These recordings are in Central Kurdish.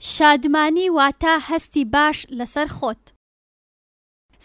شادمانی واتا هەستی باش لەسەر خۆت.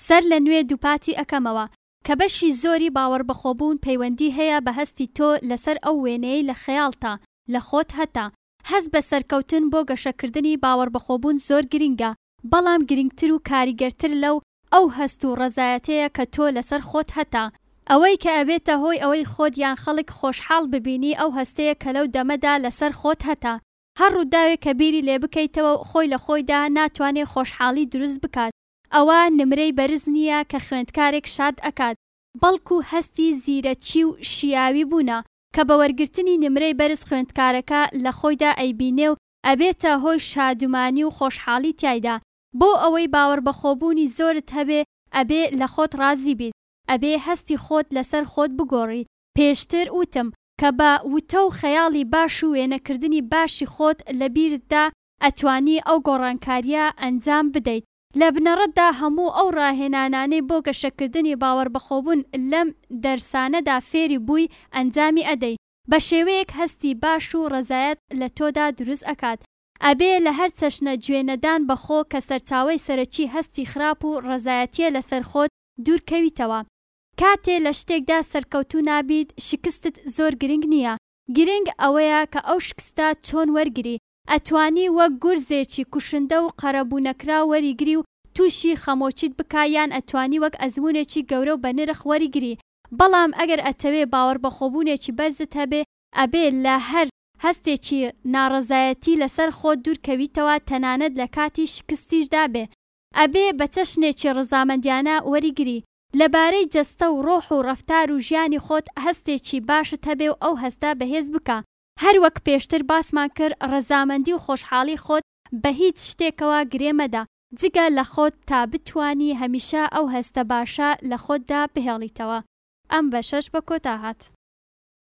سەر لە نوێ دووپاتی ئەکەمەوە کە بەشی زۆری باوەڕبەخۆبوون پەیوەندی هەیە بە هەستی تۆ لەسەر ئەو وێنەیەی لە خەیاڵتا لە خۆت هەتە. هەست بە سەرکەوتن بۆ گەشەکردنی باوەڕبەخۆبوون زۆر گرینگە بەڵام گرنگتر و کاریگەرتر لەو ئەو هەست و ڕەزایەتەیە کە تۆ لەسەر خۆت هەتە. ئەوەی کە ئەبێتە هۆی ئەوەی خۆت یان خەڵک خۆشحاڵ ببینی ئەو هەستەیە کە لەو دەمەدا لەسەر خۆت هەتە. هەر ڕووداوێک کە بیری لێ بکەیتەوە و خۆی لە خۆیدا ناتوانێ خۆشحاڵی دروست بکات ئەوە نمرەی بەرز نییە کە خوێندکارێک شاد ئەکات، بەڵکوو هەستی زیرەکی و شیاوی بوونە کە بە وەرگرتنی نمرەی بەرز خوێندکارەکە لە خۆیدا ئەیبینێ و ئەبێتە هۆی شادومانی و خۆشحاڵی تیایدا، بۆ ئەوەی باوەڕبەخۆبوونی زۆرت هەبێ ئەبێ لەخۆت ڕازی بیت، ئەبێ هەستی خۆت لەسەر خۆت بگۆڕیت، پێشتر وتم کە بە وتە و خەیاڵی باش و وێنەکردنی باشی خۆت لە بیرتدا ئەتوانی ئەو گۆڕانکارییە ئەنجام بدەیت، لە بنەڕەتدا هەموو ئەو ڕاهێنانانەی بۆ گەشەکردنی باوەڕبەخۆبوون لەم دەرسانەدا فێری بووی ئەنجامی ئەدەی. بە شێوەیەک هەستی باش و ڕەزایەت لە تۆدا دروست ئەکات، ئەبێ لە هەر چەشنە گوێ نەدان بە خۆ کە سەرچاوەی سەرەکی هەستی خراپ و ڕەزایەتیە لە سەر خۆت دوور کەویتەوە. کاتێ لە شتێکدا سەرکەوتوو نابیت شکستت زۆر گرنگ نیە، گرنگ ئەوەیە کە ئەو شکستە چۆن وەرگری، ئەتوانی وەک گورزێکی کوشندە و قەرەبوونەکراو وەریگری و تووشی خەمۆکیت بکا یان ئەتوانی وەک ئەزموونێکی گەورە و بەنرخ وەریگری بەڵام ئەگەر ئەتەوێ باوەڕبەخۆبوونێکی بەرزت هەبێ ئەبێ لە هەر هەستێکی ناڕەزایەتی لەسەر خۆت دوورکەویتەوە تەنانەت لە کاتی شکستیشدا بێ ئەبێ بە چەشنێکی ڕەزامەندیانە وەریگری لەبارەی جەستە و ڕۆح و ڕەفتار و ژیانی خۆت هەستێکی باشت هەبێ و ئەو هەستە بەهێز بکا هەر وەک پێشتر باسمان کرد ڕەزامەندی و خۆشحاڵی خۆت بە هیچ شتێکەوە گرێ مەدە جگە لە خۆت تا بتوانی هەمیشە ئەو هەستە باشە لە خۆتدا بهێڵیتەوە. ئەم بەشەش بە کۆتا هات.